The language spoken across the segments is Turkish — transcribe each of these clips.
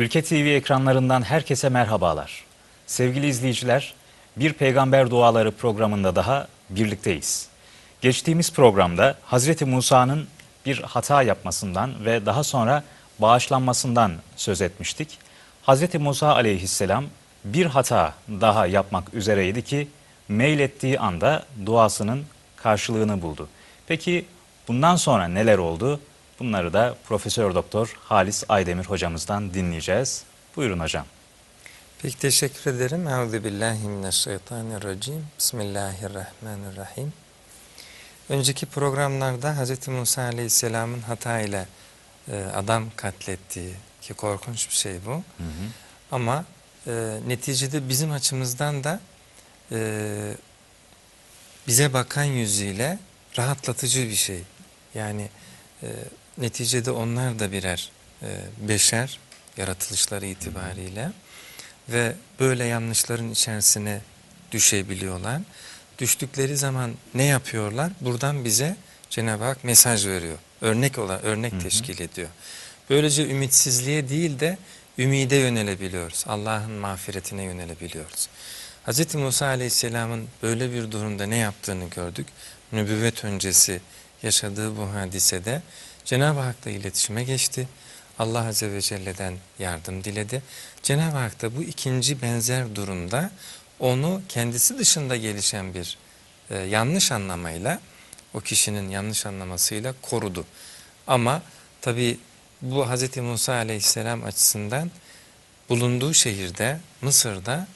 Ülke TV ekranlarından herkese merhabalar. Sevgili izleyiciler, Bir Peygamber Duaları programında daha birlikteyiz. Geçtiğimiz programda Hazreti Musa'nın bir hata yapmasından ve daha sonra bağışlanmasından söz etmiştik. Hazreti Musa aleyhisselam bir hata daha yapmak üzereydi ki meylettiği anda duasının karşılığını buldu. Peki bundan sonra neler oldu? Bunları da Profesör Doktor Halis Aydemir hocamızdan dinleyeceğiz. Buyurun hocam. Peki teşekkür ederim. Euzubillahimineşşeytanirracim. Bismillahirrahmanirrahim. Önceki programlarda Hz. Musa Aleyhisselam'ın hatayla e, adam katlettiği ki korkunç bir şey bu. Hı hı. Ama e, neticede bizim açımızdan da e, bize bakan yüzüyle rahatlatıcı bir şey. Yani e, neticede onlar da birer e, beşer yaratılışları itibariyle ve böyle yanlışların içerisine düşebiliyorlar. Düştükleri zaman ne yapıyorlar? Buradan bize Cenab-ı Hak mesaj veriyor. Örnek olan örnek hı hı. teşkil ediyor. Böylece ümitsizliğe değil de ümide yönelebiliyoruz. Allah'ın mağfiretine yönelebiliyoruz. Hz. Musa Aleyhisselam'ın böyle bir durumda ne yaptığını gördük. Nübüvvet öncesi yaşadığı bu hadisede Cenab-ı Hak'la iletişime geçti. Allah Azze ve Celle'den yardım diledi. Cenab-ı Hak da bu ikinci benzer durumda onu kendisi dışında gelişen bir e, yanlış anlamayla, o kişinin yanlış anlamasıyla korudu. Ama tabi bu Hz. Musa Aleyhisselam açısından bulunduğu şehirde, Mısır'da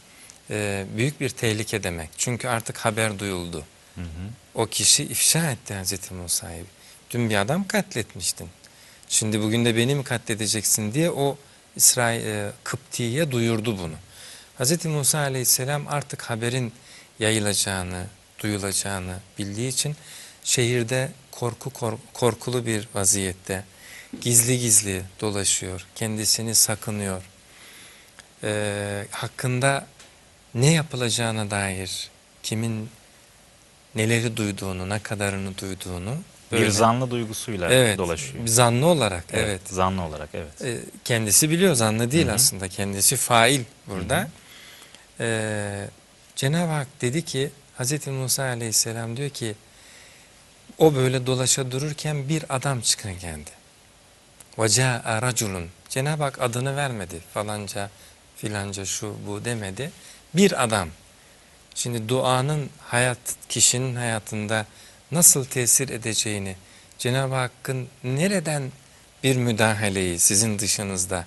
e, büyük bir tehlike demek. Çünkü artık haber duyuldu. Hı hı. O kişi ifşa etti Hz. Musa'yı. Dün bir adam katletmiştin. Şimdi bugün de beni mi katledeceksin diye o İsrail e, Kıpti'ye duyurdu bunu. Hz. Musa aleyhisselam artık haberin yayılacağını, duyulacağını bildiği için şehirde korku kor, korkulu bir vaziyette gizli gizli dolaşıyor, kendisini sakınıyor. Ee, hakkında ne yapılacağına dair kimin neleri duyduğunu, ne kadarını duyduğunu Böyle. Bir zanlı duygusuyla evet, dolaşıyor. Zanlı olarak evet. evet. Zanlı olarak evet. Ee, kendisi biliyor zanlı değil Hı -hı. aslında. Kendisi fail burada. Ee, Cenab-ı Hak dedi ki Hz. Musa aleyhisselam diyor ki o böyle dolaşa dururken bir adam çıkın geldi. وَجَاءَ رَجُلٌ Cenab-ı Hak adını vermedi falanca filanca şu bu demedi. Bir adam. Şimdi duanın hayat kişinin hayatında nasıl tesir edeceğini, Cenab-ı Hakk'ın nereden bir müdahaleyi sizin dışınızda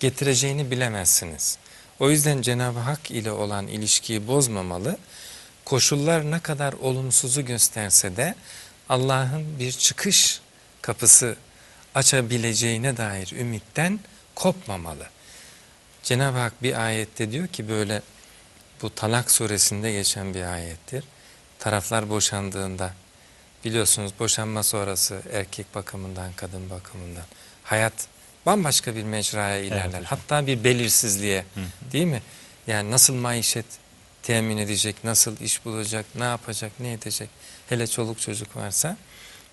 getireceğini bilemezsiniz. O yüzden Cenab-ı Hak ile olan ilişkiyi bozmamalı. Koşullar ne kadar olumsuzu gösterse de Allah'ın bir çıkış kapısı açabileceğine dair ümitten kopmamalı. Cenab-ı Hak bir ayette diyor ki böyle bu Talak suresinde geçen bir ayettir. Taraflar boşandığında biliyorsunuz boşanma sonrası erkek bakımından kadın bakımından hayat bambaşka bir mecraya ilerler. Evet, Hatta bir belirsizliğe hı hı. değil mi? Yani nasıl maişet temin edecek, nasıl iş bulacak, ne yapacak, ne edecek hele çoluk çocuk varsa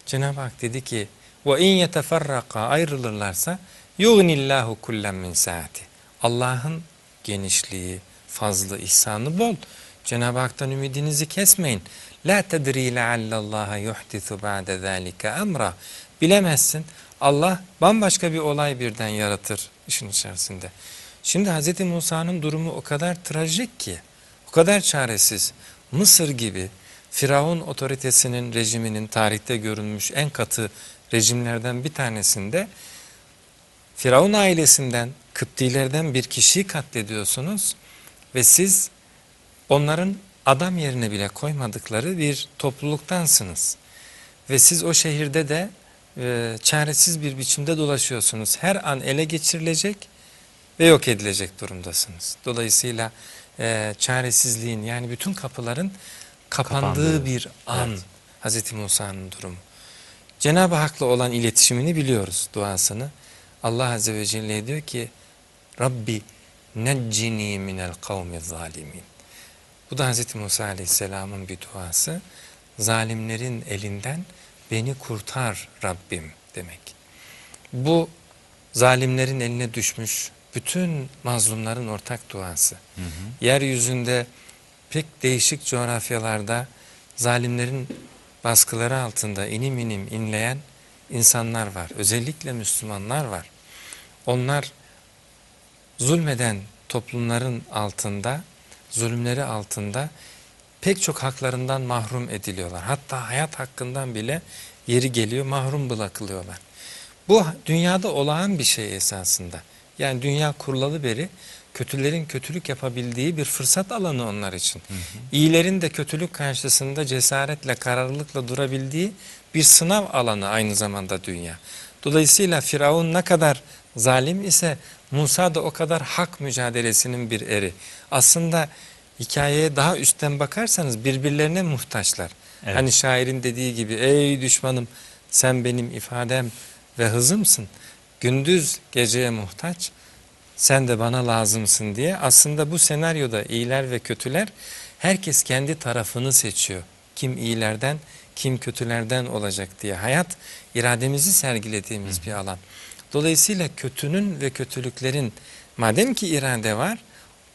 Cenab-ı Hak dedi ki ve in yeteferraka ayrılırlarsa yugnillahu kullen min saati. Allah'ın genişliği, fazlı, ihsanı bol. Cenab-ı Hak'tan ümidinizi kesmeyin. La tedri leallallaha yuhdisu ba'de zalika emra. Bilemezsin. Allah bambaşka bir olay birden yaratır işin içerisinde. Şimdi Hz. Musa'nın durumu o kadar trajik ki, o kadar çaresiz. Mısır gibi Firavun otoritesinin, rejiminin tarihte görülmüş en katı rejimlerden bir tanesinde Firavun ailesinden, Kıptilerden bir kişiyi katlediyorsunuz ve siz onların adam yerine bile koymadıkları bir topluluktansınız. Ve siz o şehirde de e, çaresiz bir biçimde dolaşıyorsunuz. Her an ele geçirilecek ve yok edilecek durumdasınız. Dolayısıyla e, çaresizliğin yani bütün kapıların kapandığı, kapandığı. bir an evet. Hz. Musa'nın durumu. Cenab-ı Hak'la olan iletişimini biliyoruz duasını. Allah Azze ve Celle diyor ki Rabbi neccini minel kavmi zalimin. Bu da Hz. Musa Aleyhisselam'ın bir duası. Zalimlerin elinden beni kurtar Rabbim demek. Bu zalimlerin eline düşmüş bütün mazlumların ortak duası. Yeryüzünde pek değişik coğrafyalarda zalimlerin baskıları altında inim inim inleyen insanlar var. Özellikle Müslümanlar var. Onlar zulmeden toplumların altında, zulümleri altında pek çok haklarından mahrum ediliyorlar. Hatta hayat hakkından bile yeri geliyor mahrum bırakılıyorlar. Bu dünyada olağan bir şey esasında. Yani dünya kurulalı beri kötülerin kötülük yapabildiği bir fırsat alanı onlar için. İyilerin de kötülük karşısında cesaretle, kararlılıkla durabildiği bir sınav alanı aynı zamanda dünya. Dolayısıyla Firavun ne kadar zalim ise Musa da o kadar hak mücadelesinin bir eri. Aslında hikayeye daha üstten bakarsanız birbirlerine muhtaçlar. Evet. Hani şairin dediği gibi ey düşmanım sen benim ifadem ve hızımsın. Gündüz geceye muhtaç sen de bana lazımsın diye aslında bu senaryoda iyiler ve kötüler herkes kendi tarafını seçiyor. Kim iyilerden kim kötülerden olacak diye hayat irademizi sergilediğimiz bir alan. Dolayısıyla kötünün ve kötülüklerin madem ki irade var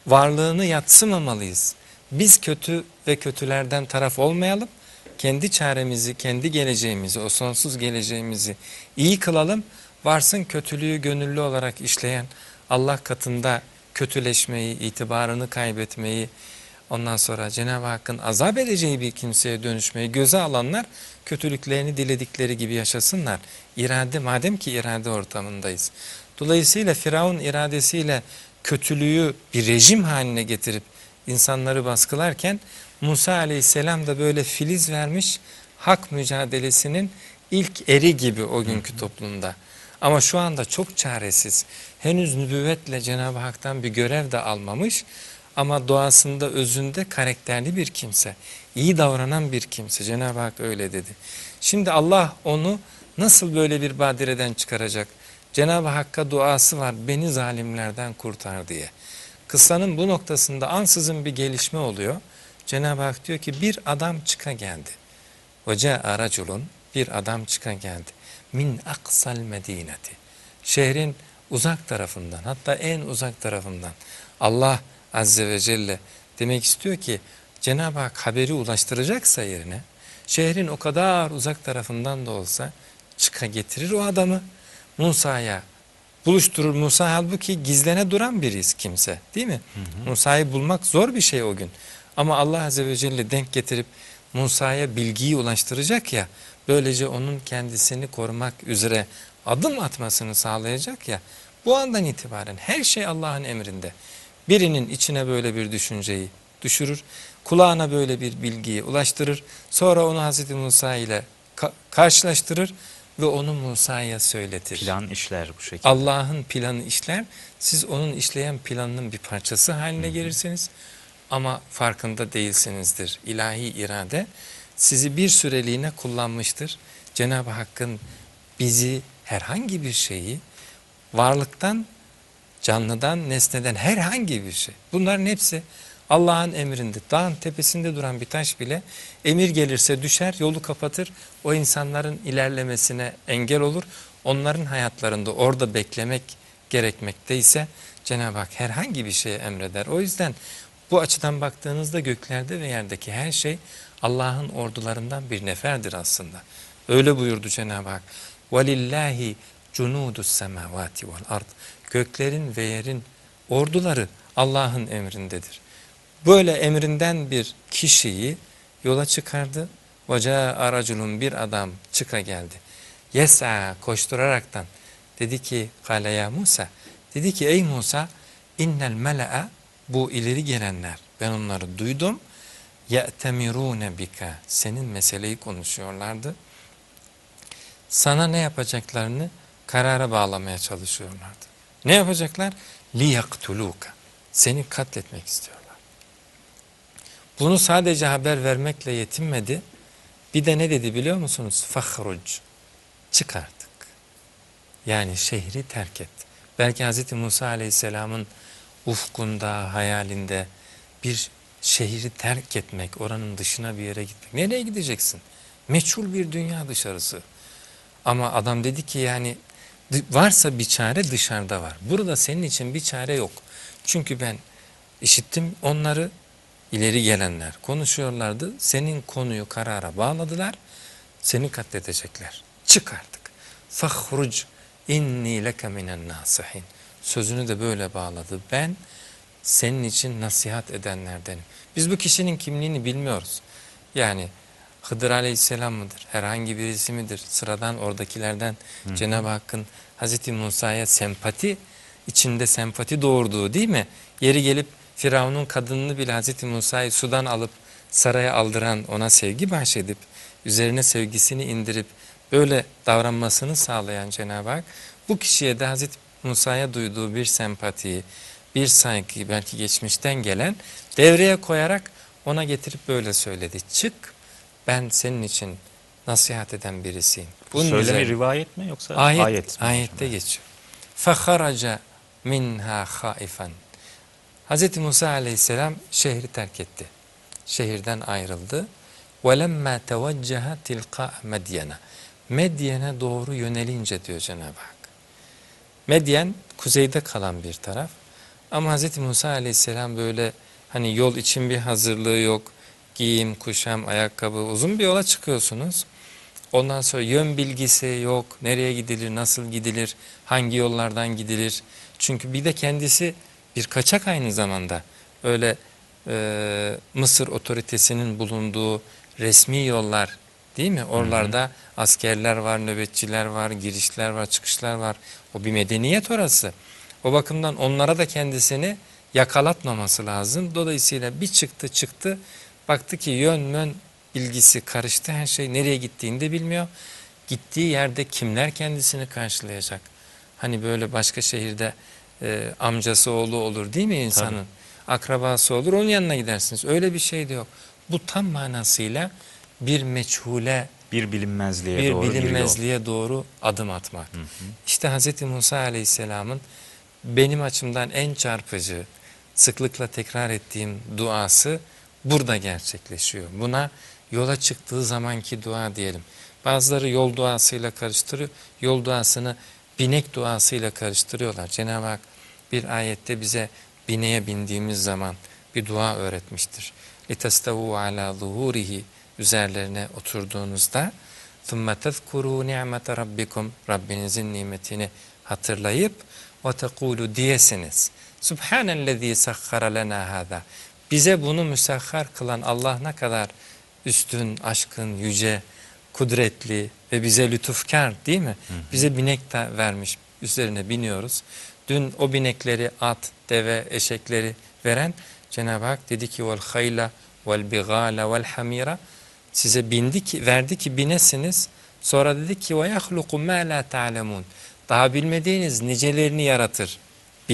varlığını yatsımamalıyız. Biz kötü ve kötülerden taraf olmayalım. Kendi çaremizi, kendi geleceğimizi, o sonsuz geleceğimizi iyi kılalım. Varsın kötülüğü gönüllü olarak işleyen, Allah katında kötüleşmeyi, itibarını kaybetmeyi, ondan sonra Cenab-ı Hakk'ın azap edeceği bir kimseye dönüşmeyi göze alanlar kötülüklerini diledikleri gibi yaşasınlar. İrade, madem ki irade ortamındayız. Dolayısıyla Firavun iradesiyle kötülüğü bir rejim haline getirip insanları baskılarken Musa aleyhisselam da böyle filiz vermiş hak mücadelesinin ilk eri gibi o günkü toplumda. Ama şu anda çok çaresiz. Henüz nübüvvetle Cenab-ı Hak'tan bir görev de almamış ama doğasında özünde karakterli bir kimse, iyi davranan bir kimse. Cenab-ı Hak öyle dedi. Şimdi Allah onu nasıl böyle bir badireden çıkaracak? Cenab-ı Hakk'a duası var beni zalimlerden kurtar diye. Kıssanın bu noktasında ansızın bir gelişme oluyor. Cenab-ı Hak diyor ki bir adam çıka geldi. Hoca araculun bir adam çıka geldi. Min aksal medineti. Şehrin uzak tarafından hatta en uzak tarafından. Allah Azze ve Celle demek istiyor ki Cenab-ı Hak haberi ulaştıracaksa yerine şehrin o kadar uzak tarafından da olsa çıka getirir o adamı Musa'ya buluşturur. Musa halbuki gizlene duran biriz kimse değil mi? Musa'yı bulmak zor bir şey o gün. Ama Allah Azze ve Celle denk getirip Musa'ya bilgiyi ulaştıracak ya böylece onun kendisini korumak üzere adım atmasını sağlayacak ya bu andan itibaren her şey Allah'ın emrinde. Birinin içine böyle bir düşünceyi düşürür, kulağına böyle bir bilgiyi ulaştırır, sonra onu Hazreti Musa ile ka- karşılaştırır ve onu Musa'ya söyletir. Plan işler bu şekilde. Allah'ın planı işler, siz onun işleyen planının bir parçası haline gelirsiniz ama farkında değilsinizdir. İlahi irade sizi bir süreliğine kullanmıştır. Cenab-ı Hakk'ın bizi herhangi bir şeyi varlıktan, canlıdan, nesneden herhangi bir şey. Bunların hepsi Allah'ın emrinde. Dağın tepesinde duran bir taş bile emir gelirse düşer, yolu kapatır. O insanların ilerlemesine engel olur. Onların hayatlarında orada beklemek gerekmekteyse Cenab-ı Hak herhangi bir şeye emreder. O yüzden bu açıdan baktığınızda göklerde ve yerdeki her şey Allah'ın ordularından bir neferdir aslında. Öyle buyurdu Cenab-ı Hak. وَلِلَّهِ جُنُودُ السَّمَاوَاتِ وَالْاَرْضِ Göklerin ve yerin orduları Allah'ın emrindedir. Böyle emrinden bir kişiyi yola çıkardı. Hoca araculun bir adam çıka geldi. Yesa koşturaraktan dedi ki kale ya Musa dedi ki ey Musa innel mele'a bu ileri gelenler ben onları duydum ye'temirune bika senin meseleyi konuşuyorlardı. Sana ne yapacaklarını karara bağlamaya çalışıyorlardı. Ne yapacaklar? Liyaktuluka. Seni katletmek istiyorlar. Bunu sadece haber vermekle yetinmedi. Bir de ne dedi biliyor musunuz? Fahruc. Çık artık. Yani şehri terk et. Belki Hz. Musa Aleyhisselam'ın ufkunda, hayalinde bir şehri terk etmek, oranın dışına bir yere gitmek. Nereye gideceksin? Meçhul bir dünya dışarısı. Ama adam dedi ki yani Varsa bir çare dışarıda var. Burada senin için bir çare yok. Çünkü ben işittim onları ileri gelenler konuşuyorlardı. Senin konuyu karara bağladılar. Seni katledecekler. Çık artık. Fahruc inni leke minen nasihin. Sözünü de böyle bağladı. Ben senin için nasihat edenlerdenim. Biz bu kişinin kimliğini bilmiyoruz. Yani Hıdır Aleyhisselam mıdır? Herhangi birisi midir? Sıradan oradakilerden Cenab-ı Hakk'ın Hazreti Musa'ya sempati, içinde sempati doğurduğu değil mi? Yeri gelip Firavun'un kadınını bile Hazreti Musa'yı sudan alıp saraya aldıran, ona sevgi bahşedip, üzerine sevgisini indirip böyle davranmasını sağlayan Cenab-ı Hak, bu kişiye de Hazreti Musa'ya duyduğu bir sempatiyi, bir saygıyı belki geçmişten gelen devreye koyarak ona getirip böyle söyledi. Çık ben senin için nasihat eden birisiyim. Bunun Söylemi üzerine- rivayet mi yoksa Ayet, ayet, mi? ayette geçiyor. فَخَرَجَ minha خَائِفًا Hz. Musa aleyhisselam şehri terk etti. Şehirden ayrıldı. وَلَمَّا تَوَجَّهَ تِلْقَاءَ مَدْيَنَ Medyen'e doğru yönelince diyor Cenab-ı Hak. Medyen kuzeyde kalan bir taraf. Ama Hz. Musa aleyhisselam böyle hani yol için bir hazırlığı yok. Giyim, kuşam, ayakkabı uzun bir yola çıkıyorsunuz. Ondan sonra yön bilgisi yok. Nereye gidilir, nasıl gidilir, hangi yollardan gidilir. Çünkü bir de kendisi bir kaçak aynı zamanda. Öyle e, Mısır otoritesinin bulunduğu resmi yollar değil mi? Oralarda askerler var, nöbetçiler var, girişler var, çıkışlar var. O bir medeniyet orası. O bakımdan onlara da kendisini yakalatmaması lazım. Dolayısıyla bir çıktı çıktı baktı ki yön mön bilgisi karıştı her şey nereye gittiğini de bilmiyor. Gittiği yerde kimler kendisini karşılayacak? Hani böyle başka şehirde e, amcası oğlu olur değil mi insanın? Akrabası olur onun yanına gidersiniz. Öyle bir şey de yok. Bu tam manasıyla bir meçhule Bir bilinmezliğe bir doğru bilinmezliğe doğru adım atmak. İşte Hz. Musa Aleyhisselam'ın benim açımdan en çarpıcı, sıklıkla tekrar ettiğim duası burada gerçekleşiyor. Buna yola çıktığı zamanki dua diyelim. Bazıları yol duasıyla karıştırıyor. Yol duasını binek duasıyla karıştırıyorlar. Cenab-ı Hak bir ayette bize bineğe bindiğimiz zaman bir dua öğretmiştir. لِتَسْتَوُوا عَلَى ظُهُورِهِ Üzerlerine oturduğunuzda ثُمَّ تَذْكُرُوا نِعْمَةَ رَبِّكُمْ Rabbinizin nimetini hatırlayıp وَتَقُولُ diyesiniz. Subhanellezî sakhara lena hâzâ. Bize bunu müsahhar kılan Allah ne kadar üstün, aşkın, yüce, kudretli ve bize lütufkar değil mi? Bize binek de vermiş, üzerine biniyoruz. Dün o binekleri at, deve, eşekleri veren Cenab-ı Hak dedi ki vel hayla vel bigala vel hamira size bindi ki verdi ki binesiniz. Sonra dedi ki ve yahluku ma la ta'lemun. Daha bilmediğiniz nicelerini yaratır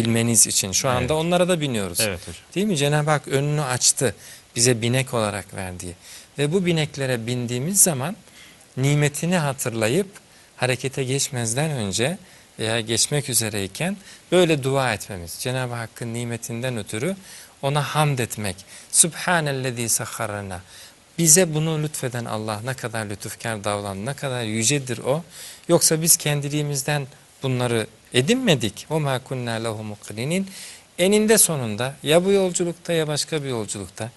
bilmeniz için. Şu anda Evet. onlara da biniyoruz. Evet hocam. Değil mi? Cenab-ı Hak önünü açtı bize binek olarak verdiği. Ve bu bineklere bindiğimiz zaman nimetini hatırlayıp harekete geçmezden önce veya geçmek üzereyken böyle dua etmemiz. Cenab-ı Hakk'ın nimetinden ötürü ona hamd etmek. Subhanellezî sahharana. Bize bunu lütfeden Allah ne kadar lütufkar davran, ne kadar yücedir o. Yoksa biz kendiliğimizden bunları edinmedik. وَمَا كُنَّا لَهُ مُقْرِنِينَ Eninde sonunda ya bu yolculukta ya başka bir yolculukta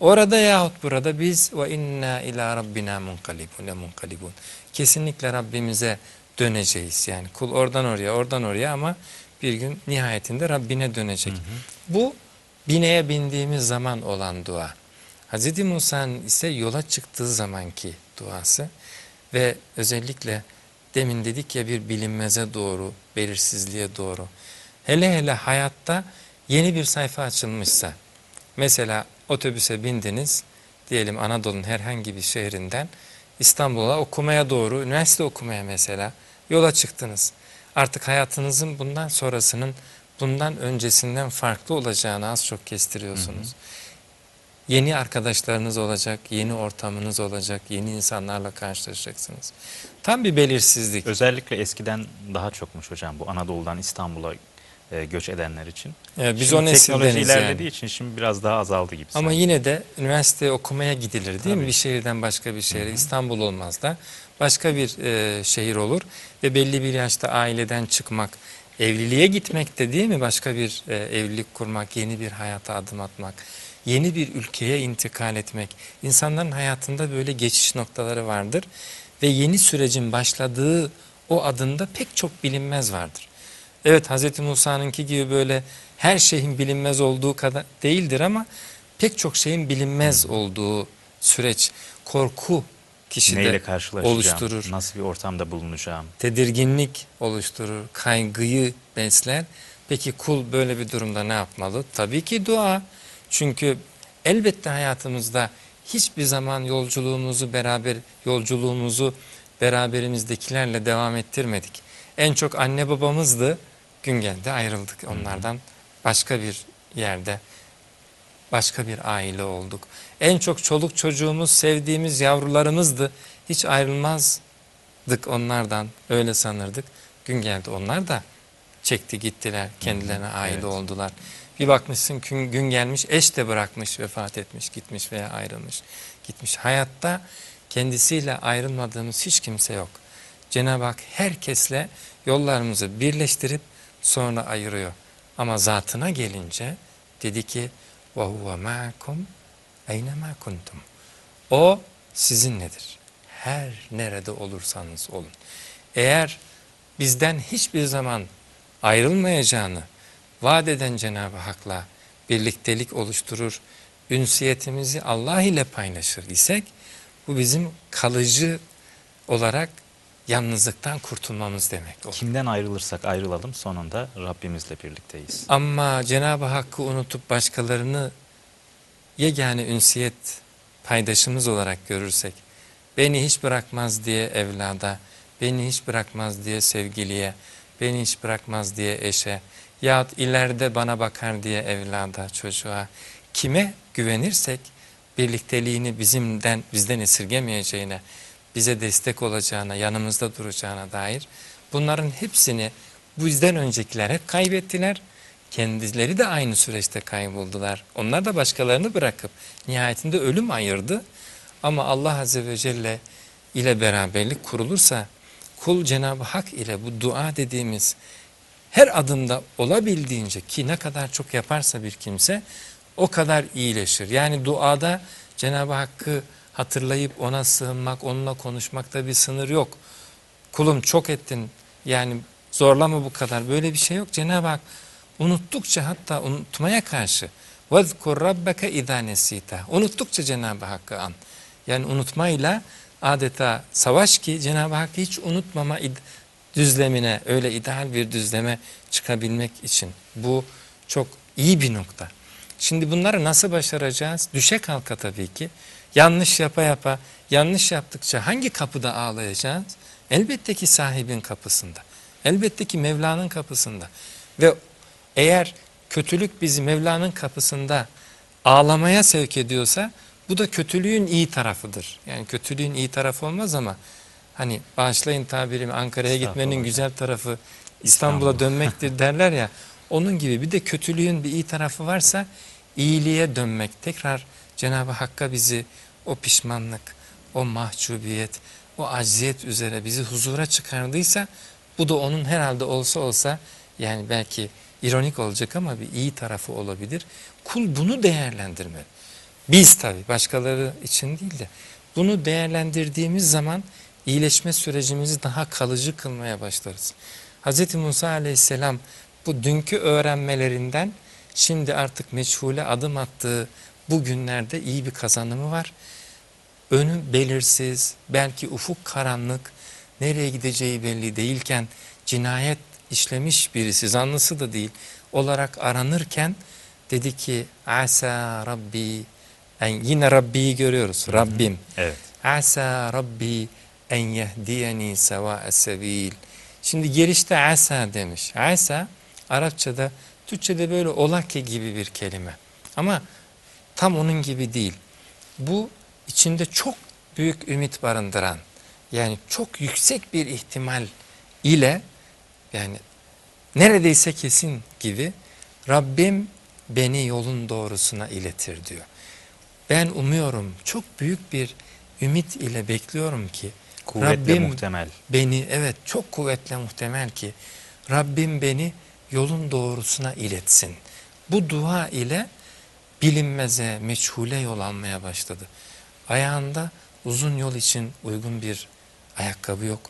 orada yahut burada biz ve inna ila rabbina munqalibun munqalibun. Kesinlikle Rabbimize döneceğiz. Yani kul oradan oraya, oradan oraya ama bir gün nihayetinde Rabbine dönecek. Bu bineğe bindiğimiz zaman olan dua. Hz. Musa'nın ise yola çıktığı zamanki duası ve özellikle demin dedik ya bir bilinmeze doğru, belirsizliğe doğru. Hele hele hayatta yeni bir sayfa açılmışsa, mesela otobüse bindiniz, diyelim Anadolu'nun herhangi bir şehrinden İstanbul'a okumaya doğru, üniversite okumaya mesela yola çıktınız. Artık hayatınızın bundan sonrasının bundan öncesinden farklı olacağını az çok kestiriyorsunuz. Yeni arkadaşlarınız olacak, yeni ortamınız olacak, yeni insanlarla karşılaşacaksınız. Tam bir belirsizlik. Özellikle eskiden daha çokmuş hocam bu Anadolu'dan İstanbul'a e, göç edenler için. Evet, biz Şimdi o teknoloji ilerlediği yani. için şimdi biraz daha azaldı gibi. Ama sanki. yine de üniversiteye okumaya gidilir değil mi? Tabii. Bir şehirden başka bir şehre. İstanbul olmaz da başka bir e, şehir olur ve belli bir yaşta aileden çıkmak, evliliğe gitmek de değil mi başka bir e, evlilik kurmak, yeni bir hayata adım atmak, yeni bir ülkeye intikal etmek. İnsanların hayatında böyle geçiş noktaları vardır ve yeni sürecin başladığı o adımda pek çok bilinmez vardır. Evet Hz. Musa'nınki gibi böyle her şeyin bilinmez olduğu kadar değildir ama pek çok şeyin bilinmez olduğu süreç, korku kişide Neyle oluşturur. Nasıl bir ortamda bulunacağım? Tedirginlik oluşturur, kaygıyı besler. Peki kul böyle bir durumda ne yapmalı? Tabii ki dua. Çünkü elbette hayatımızda hiçbir zaman yolculuğumuzu beraber yolculuğumuzu beraberimizdekilerle devam ettirmedik. En çok anne babamızdı. Gün geldi ayrıldık onlardan. Başka bir yerde başka bir aile olduk. En çok çoluk çocuğumuz, sevdiğimiz yavrularımızdı. Hiç ayrılmazdık onlardan. Öyle sanırdık. Gün geldi onlar da çekti gittiler. Kendilerine aile evet. oldular. Bir bakmışsın gün, gün gelmiş eş de bırakmış, vefat etmiş, gitmiş veya ayrılmış, gitmiş. Hayatta kendisiyle ayrılmadığımız hiç kimse yok. Cenab-ı Hak herkesle yollarımızı birleştirip sonra ayırıyor. Ama zatına gelince dedi ki وَهُوَ مَعَكُمْ اَيْنَمَا كُنْتُمْ O sizinledir. Her nerede olursanız olun. Eğer bizden hiçbir zaman ayrılmayacağını vaat eden Cenab-ı Hak'la birliktelik oluşturur, ünsiyetimizi Allah ile paylaşır isek bu bizim kalıcı olarak yalnızlıktan kurtulmamız demek olur. Kimden ayrılırsak ayrılalım sonunda Rabbimizle birlikteyiz. Ama Cenab-ı Hakk'ı unutup başkalarını yegane ünsiyet paydaşımız olarak görürsek, beni hiç bırakmaz diye evlada, beni hiç bırakmaz diye sevgiliye, beni hiç bırakmaz diye eşe, yahut ileride bana bakar diye evlada, çocuğa, kime güvenirsek, birlikteliğini bizimden, bizden esirgemeyeceğine, bize destek olacağına, yanımızda duracağına dair bunların hepsini bizden öncekiler hep kaybettiler. Kendileri de aynı süreçte kayboldular. Onlar da başkalarını bırakıp nihayetinde ölüm ayırdı. Ama Allah Azze ve Celle ile beraberlik kurulursa kul Cenab-ı Hak ile bu dua dediğimiz her adımda olabildiğince ki ne kadar çok yaparsa bir kimse o kadar iyileşir. Yani duada Cenab-ı Hakk'ı hatırlayıp ona sığınmak, onunla konuşmakta bir sınır yok. Kulum çok ettin yani zorlama bu kadar böyle bir şey yok. Cenab-ı Hak unuttukça hatta unutmaya karşı وَذْكُرْ رَبَّكَ اِذَا نَس۪يتَ Unuttukça Cenab-ı Hakk'ı an. Yani unutmayla adeta savaş ki Cenab-ı Hakk'ı hiç unutmama düzlemine öyle ideal bir düzleme çıkabilmek için. Bu çok iyi bir nokta. Şimdi bunları nasıl başaracağız? Düşe kalka tabii ki. Yanlış yapa yapa, yanlış yaptıkça hangi kapıda ağlayacağız? Elbette ki sahibin kapısında. Elbette ki Mevla'nın kapısında. Ve eğer kötülük bizi Mevla'nın kapısında ağlamaya sevk ediyorsa bu da kötülüğün iyi tarafıdır. Yani kötülüğün iyi tarafı olmaz ama hani bağışlayın tabirimi Ankara'ya gitmenin güzel tarafı İstanbul'a İstanbul. dönmektir derler ya. Onun gibi bir de kötülüğün bir iyi tarafı varsa iyiliğe dönmek. Tekrar Cenab-ı Hakk'a bizi o pişmanlık, o mahcubiyet, o acziyet üzere bizi huzura çıkardıysa bu da onun herhalde olsa olsa yani belki ironik olacak ama bir iyi tarafı olabilir. Kul bunu değerlendirmeli. Biz tabi başkaları için değil de bunu değerlendirdiğimiz zaman iyileşme sürecimizi daha kalıcı kılmaya başlarız. Hz. Musa aleyhisselam bu dünkü öğrenmelerinden şimdi artık meçhule adım attığı bu günlerde iyi bir kazanımı var. Önü belirsiz, belki ufuk karanlık, nereye gideceği belli değilken cinayet işlemiş birisi, zanlısı da değil olarak aranırken dedi ki Asa Rabbi, yani yine Rabbi'yi görüyoruz, Rabbim. Evet. Asa Rabbi en yehdiyeni sevâ'e sebil. Şimdi girişte asa demiş. Asa Arapçada, Türkçede böyle olake gibi bir kelime. Ama tam onun gibi değil. Bu içinde çok büyük ümit barındıran, yani çok yüksek bir ihtimal ile yani neredeyse kesin gibi Rabbim beni yolun doğrusuna iletir diyor. Ben umuyorum çok büyük bir ümit ile bekliyorum ki Kuvvetle Rabbim muhtemel. beni evet çok kuvvetle muhtemel ki Rabbim beni yolun doğrusuna iletsin. Bu dua ile bilinmeze, meçhule yol almaya başladı. Ayağında uzun yol için uygun bir ayakkabı yok.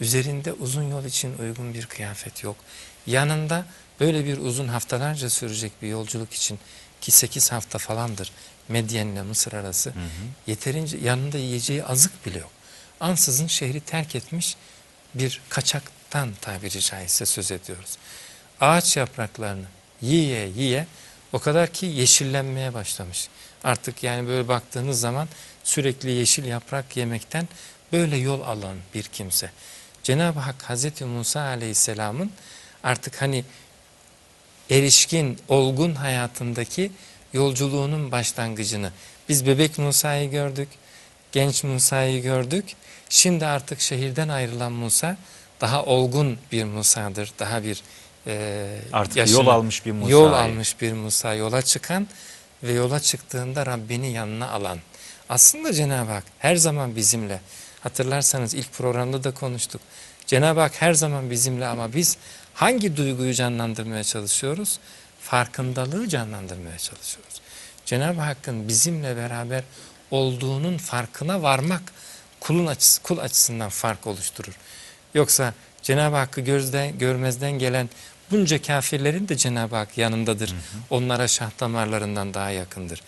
Üzerinde uzun yol için uygun bir kıyafet yok. Yanında böyle bir uzun haftalarca sürecek bir yolculuk için ki 8 hafta falandır Medyen'le Mısır arası. Yeterince yanında yiyeceği azık bile yok. Ansızın şehri terk etmiş bir kaçaktan tabiri caizse söz ediyoruz. Ağaç yapraklarını yiye yiye o kadar ki yeşillenmeye başlamış. Artık yani böyle baktığınız zaman sürekli yeşil yaprak yemekten böyle yol alan bir kimse. Cenab-ı Hak Hazreti Musa Aleyhisselam'ın artık hani erişkin, olgun hayatındaki yolculuğunun başlangıcını biz bebek Musa'yı gördük, genç Musa'yı gördük. Şimdi artık şehirden ayrılan Musa daha olgun bir Musa'dır. Daha bir e, Artık yaşını- yol almış bir Musa. Yol almış bir Musa yola çıkan ve yola çıktığında Rabbini yanına alan. Aslında Cenab-ı Hak her zaman bizimle. Hatırlarsanız ilk programda da konuştuk. Cenab-ı Hak her zaman bizimle ama biz hangi duyguyu canlandırmaya çalışıyoruz? Farkındalığı canlandırmaya çalışıyoruz. Cenab-ı Hakk'ın bizimle beraber olduğunun farkına varmak kulun açısı, kul açısından fark oluşturur. Yoksa Cenab-ı Hakk'ı gözden, görmezden gelen bunca kafirlerin de Cenab-ı Hak yanındadır. Onlara şah damarlarından daha yakındır.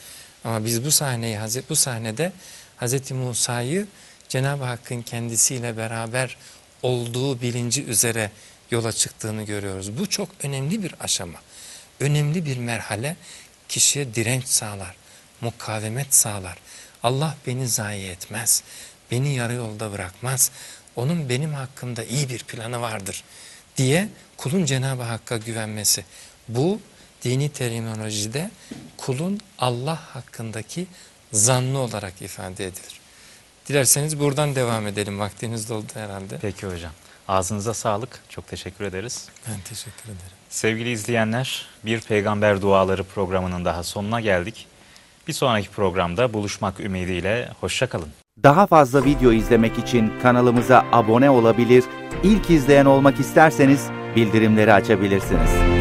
Ama biz bu sahneyi bu sahnede Hazreti Musa'yı Cenab-ı Hakk'ın kendisiyle beraber olduğu bilinci üzere yola çıktığını görüyoruz. Bu çok önemli bir aşama. Önemli bir merhale kişiye direnç sağlar, mukavemet sağlar. Allah beni zayi etmez, beni yarı yolda bırakmaz. Onun benim hakkımda iyi bir planı vardır diye kulun Cenab-ı Hakk'a güvenmesi. Bu dini terminolojide kulun Allah hakkındaki zannı olarak ifade edilir. Dilerseniz buradan devam edelim. Vaktiniz doldu herhalde. Peki hocam. Ağzınıza sağlık. Çok teşekkür ederiz. Ben teşekkür ederim. Sevgili izleyenler, Bir Peygamber Duaları programının daha sonuna geldik. Bir sonraki programda buluşmak ümidiyle hoşça kalın. Daha fazla video izlemek için kanalımıza abone olabilir, ilk izleyen olmak isterseniz bildirimleri açabilirsiniz.